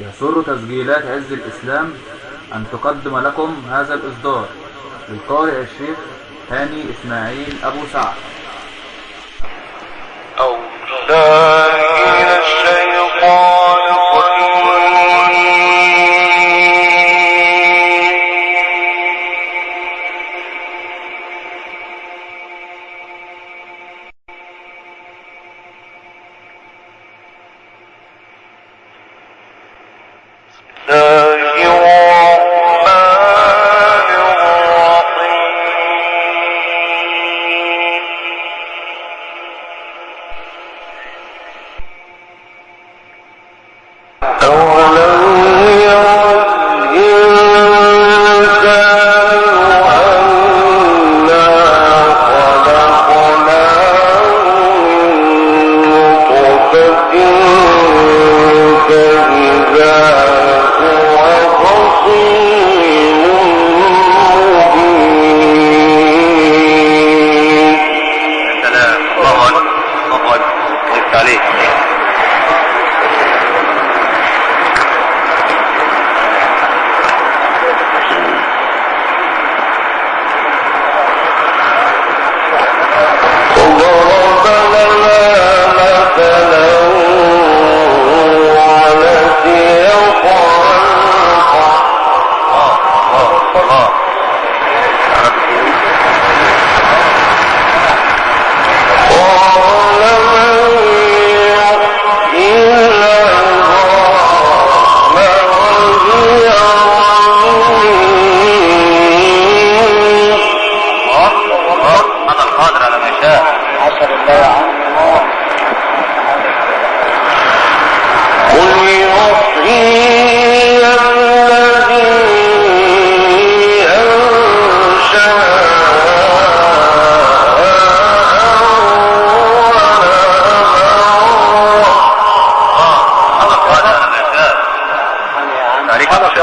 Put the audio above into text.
يسر تسجيلات عز الإسلام أن تقدم لكم هذا الإصدار للقارئ الشيخ هاني إسماعيل أبو سعد أو Uh.